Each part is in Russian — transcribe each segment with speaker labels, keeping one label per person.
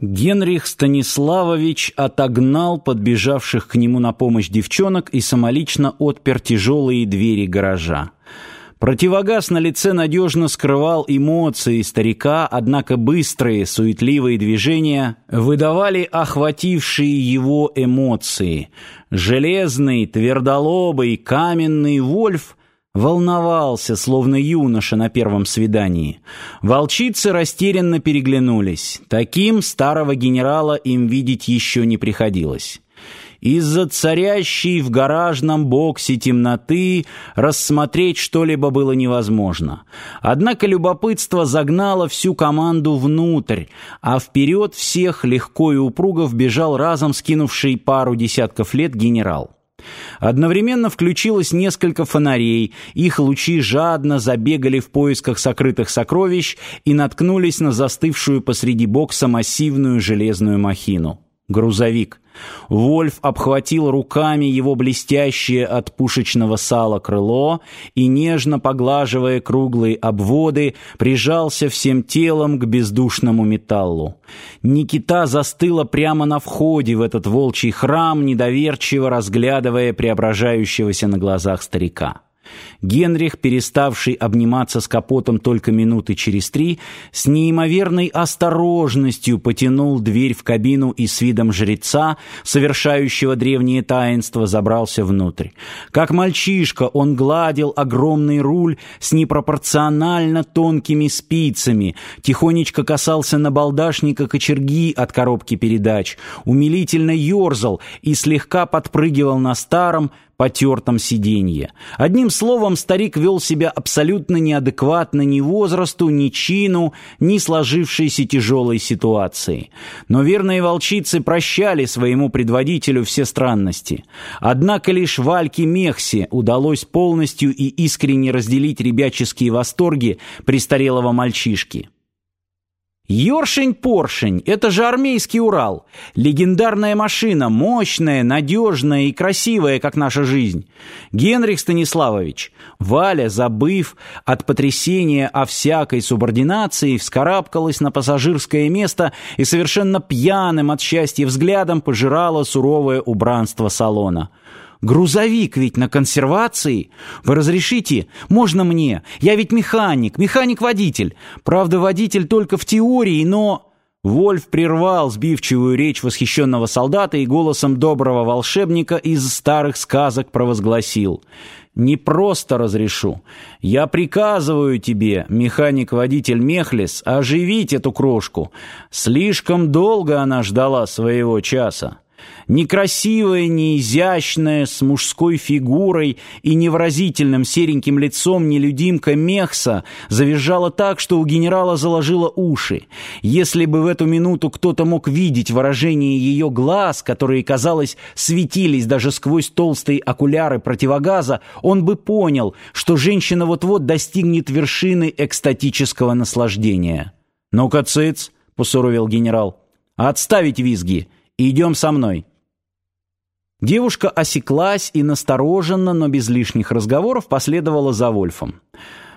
Speaker 1: Генрих Станиславович отогнал подбежавших к нему на помощь девчонок и самолично отпер тяжелые двери гаража. Противогаз на лице надежно скрывал эмоции старика, однако быстрые, суетливые движения выдавали охватившие его эмоции. Железный, твердолобый, каменный Вольф волновался, словно юноша на первом свидании. Волчицы растерянно переглянулись. Таким старого генерала им видеть еще не приходилось. Из-за царящей в гаражном боксе темноты рассмотреть что-либо было невозможно. Однако любопытство загнало всю команду внутрь, а вперед всех легко и упруго вбежал разом скинувший пару десятков лет генерал. Одновременно включилось несколько фонарей, их лучи жадно забегали в поисках сокрытых сокровищ и наткнулись на застывшую посреди бокса массивную железную махину. Грузовик. Вольф обхватил руками его блестящее от пушечного сала крыло и, нежно поглаживая круглые обводы, прижался всем телом к бездушному металлу. Никита застыла прямо на входе в этот волчий храм, недоверчиво разглядывая преображающегося на глазах старика. Генрих, переставший обниматься с капотом только минуты через три, с неимоверной осторожностью потянул дверь в кабину и с видом жреца, совершающего древние таинства, забрался внутрь. Как мальчишка он гладил огромный руль с непропорционально тонкими спицами, тихонечко касался набалдашника кочерги от коробки передач, умилительно ерзал и слегка подпрыгивал на старом, потертом сиденье. Одним словом, старик вел себя абсолютно неадекватно ни возрасту, ни чину, ни сложившейся тяжелой ситуации. Но верные волчицы прощали своему предводителю все странности. Однако лишь Вальке Мехсе удалось полностью и искренне разделить ребяческие восторги престарелого мальчишки. Ёршень-поршень — это же армейский Урал. Легендарная машина, мощная, надежная и красивая, как наша жизнь. Генрих Станиславович, Валя, забыв от потрясения о всякой субординации, вскарабкалась на пассажирское место и совершенно пьяным от счастья взглядом пожирала суровое убранство салона. Грузовик ведь на консервации. Вы разрешите? Можно мне? Я ведь механик, механик-водитель. Правда, водитель только в теории, но...» Вольф прервал сбивчивую речь восхищенного солдата и голосом доброго волшебника из старых сказок провозгласил. «Не просто разрешу. Я приказываю тебе, механик-водитель Мехлис, оживить эту крошку. Слишком долго она ждала своего часа». Некрасивая, неизящная, с мужской фигурой и невразительным сереньким лицом нелюдимка Мехса завизжала так, что у генерала заложило уши. Если бы в эту минуту кто-то мог видеть выражение ее глаз, которые, казалось, светились даже сквозь толстые окуляры противогаза, он бы понял, что женщина вот-вот достигнет вершины экстатического наслаждения. «Ну-ка, цыц!» — посуровил генерал. «Отставить визги!» «Идем со мной». Девушка осеклась и настороженно, но без лишних разговоров последовала за Вольфом.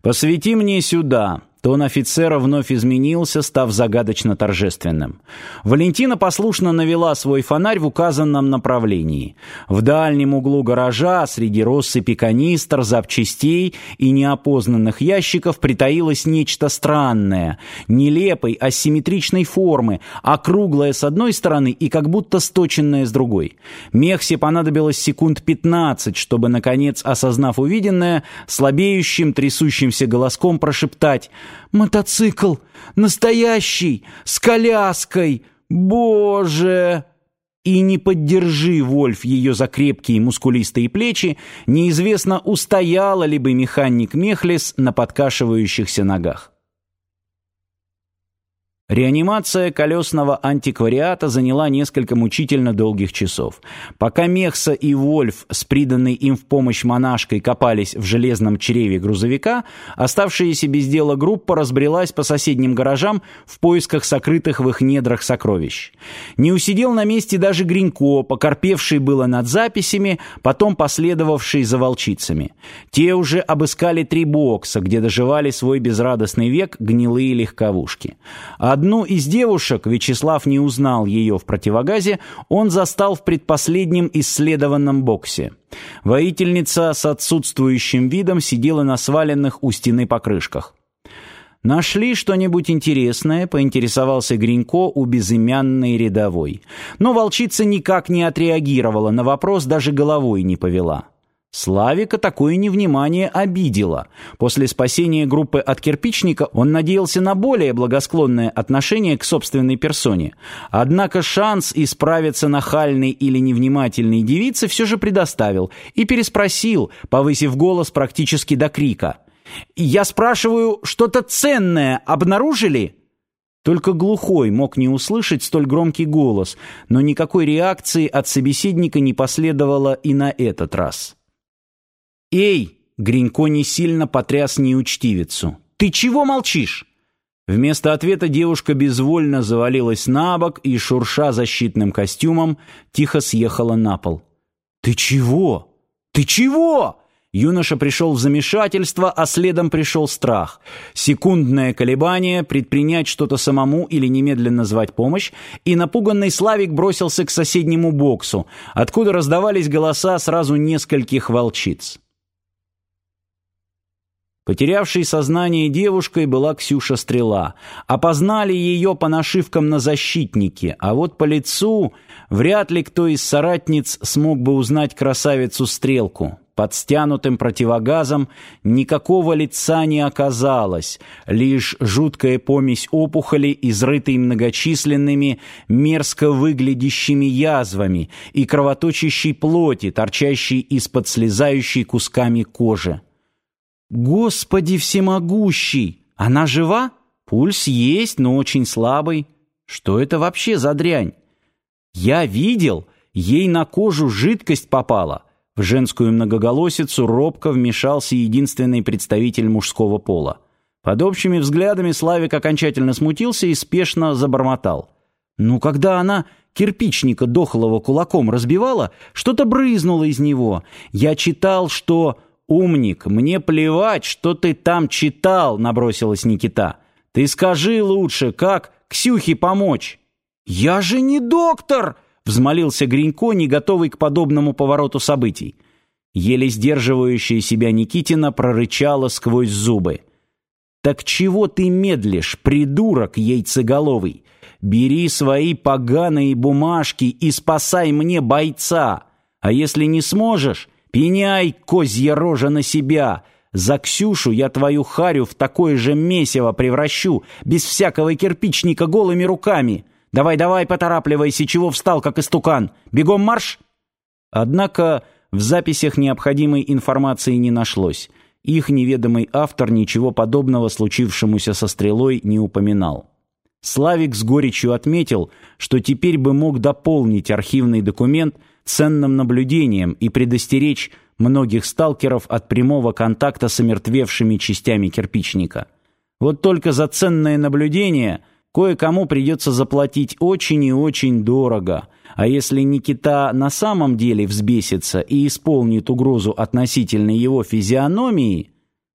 Speaker 1: «Посвети мне сюда», Тон офицера вновь изменился, став загадочно торжественным. Валентина послушно навела свой фонарь в указанном направлении. В дальнем углу гаража, среди россыпи канистр, запчастей и неопознанных ящиков притаилось нечто странное, нелепой, асимметричной формы, округлое с одной стороны и как будто сточенное с другой. Мехсе понадобилось секунд пятнадцать, чтобы, наконец, осознав увиденное, слабеющим, трясущимся голоском прошептать — Мотоцикл! Настоящий! С коляской! Боже!» И не поддержи, Вольф, ее за крепкие мускулистые плечи, неизвестно, устояла ли бы механик Мехлис на подкашивающихся ногах. Реанимация колесного антиквариата заняла несколько мучительно долгих часов. Пока Мехса и Вольф с приданной им в помощь монашкой копались в железном чреве грузовика, оставшаяся без дела группа разбрелась по соседним гаражам в поисках сокрытых в их недрах сокровищ. Не усидел на месте даже Гринько, покорпевший было над записями, потом последовавший за волчицами. Те уже обыскали три бокса, где доживали свой безрадостный век гнилые легковушки. А Одну из девушек, Вячеслав не узнал ее в противогазе, он застал в предпоследнем исследованном боксе. Воительница с отсутствующим видом сидела на сваленных у стены покрышках. «Нашли что-нибудь интересное?» — поинтересовался Гринько у безымянной рядовой. Но волчица никак не отреагировала на вопрос, даже головой не повела. Славика такое невнимание обидело. После спасения группы от кирпичника он надеялся на более благосклонное отношение к собственной персоне. Однако шанс исправиться нахальной или невнимательной девице все же предоставил и переспросил, повысив голос практически до крика — я спрашиваю, что-то ценное обнаружили?» Только глухой мог не услышать столь громкий голос, но никакой реакции от собеседника не последовало и на этот раз. «Эй!» — Гринько не сильно потряс неучтивицу. «Ты чего молчишь?» Вместо ответа девушка безвольно завалилась на бок и, шурша защитным костюмом, тихо съехала на пол. «Ты чего? Ты чего?» Юноша пришел в замешательство, а следом пришел страх. Секундное колебание, предпринять что-то самому или немедленно звать помощь, и напуганный Славик бросился к соседнему боксу, откуда раздавались голоса сразу нескольких волчиц. Потерявшей сознание девушкой была Ксюша Стрела. Опознали ее по нашивкам на защитнике, а вот по лицу вряд ли кто из соратниц смог бы узнать красавицу Стрелку. Под стянутым противогазом никакого лица не оказалось, лишь жуткая помесь опухоли, изрытой многочисленными, мерзко выглядящими язвами и кровоточащей плоти, торчащей из-под слезающей кусками кожи. «Господи всемогущий! Она жива? Пульс есть, но очень слабый. Что это вообще за дрянь? Я видел, ей на кожу жидкость попала». В женскую многоголосицу робко вмешался единственный представитель мужского пола. Под общими взглядами Славик окончательно смутился и спешно забормотал. «Ну, когда она кирпичника дохлого кулаком разбивала, что-то брызнуло из него. Я читал, что...» «Умник, мне плевать, что ты там читал», — набросилась Никита. «Ты скажи лучше, как Ксюхе помочь?» «Я же не доктор!» Взмолился Гринько, не готовый к подобному повороту событий. Еле сдерживающая себя Никитина прорычала сквозь зубы. «Так чего ты медлишь, придурок яйцеголовый? Бери свои поганые бумажки и спасай мне бойца. А если не сможешь, пеняй, козья рожа, на себя. За Ксюшу я твою харю в такое же месиво превращу, без всякого кирпичника голыми руками». Давай-давай, поторапливайся, чего встал, как истукан? Бегом марш!» Однако в записях необходимой информации не нашлось. Их неведомый автор ничего подобного случившемуся со стрелой не упоминал. Славик с горечью отметил, что теперь бы мог дополнить архивный документ ценным наблюдением и предостеречь многих сталкеров от прямого контакта с омертвевшими частями кирпичника. Вот только за ценное наблюдение – Кое-кому придется заплатить очень и очень дорого. А если Никита на самом деле взбесится и исполнит угрозу относительно его физиономии,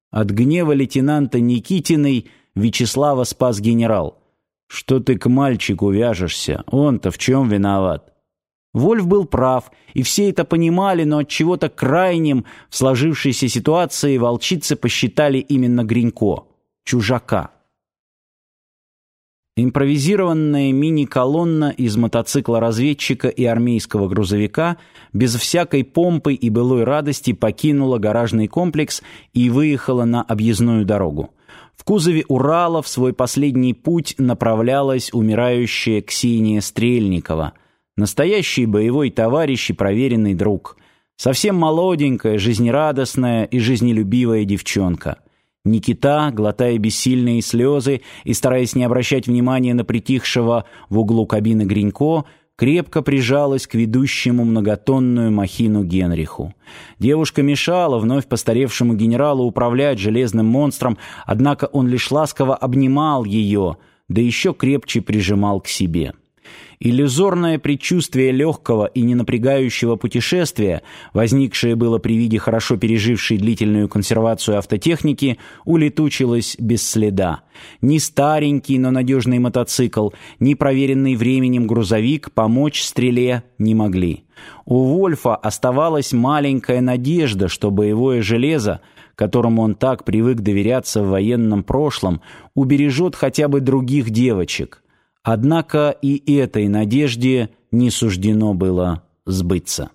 Speaker 1: от гнева лейтенанта Никитиной Вячеслава спас генерал. «Что ты к мальчику вяжешься? Он-то в чем виноват?» Вольф был прав, и все это понимали, но от чего-то крайним в сложившейся ситуации волчицы посчитали именно Гринько, чужака. Импровизированная мини-колонна из мотоцикла-разведчика и армейского грузовика без всякой помпы и былой радости покинула гаражный комплекс и выехала на объездную дорогу. В кузове Урала в свой последний путь направлялась умирающая Ксения Стрельникова, настоящий боевой товарищ и проверенный друг, совсем молоденькая, жизнерадостная и жизнелюбивая девчонка — Никита, глотая бессильные слезы и стараясь не обращать внимания на притихшего в углу кабины Гринько, крепко прижалась к ведущему многотонную махину Генриху. Девушка мешала вновь постаревшему генералу управлять железным монстром, однако он лишь ласково обнимал ее, да еще крепче прижимал к себе. Иллюзорное предчувствие легкого и ненапрягающего путешествия, возникшее было при виде хорошо пережившей длительную консервацию автотехники, улетучилось без следа. Ни старенький, но надежный мотоцикл, ни проверенный временем грузовик помочь стреле не могли. У Вольфа оставалась маленькая надежда, что боевое железо, которому он так привык доверяться в военном прошлом, убережет хотя бы других девочек. Однако и этой надежде не суждено было сбыться.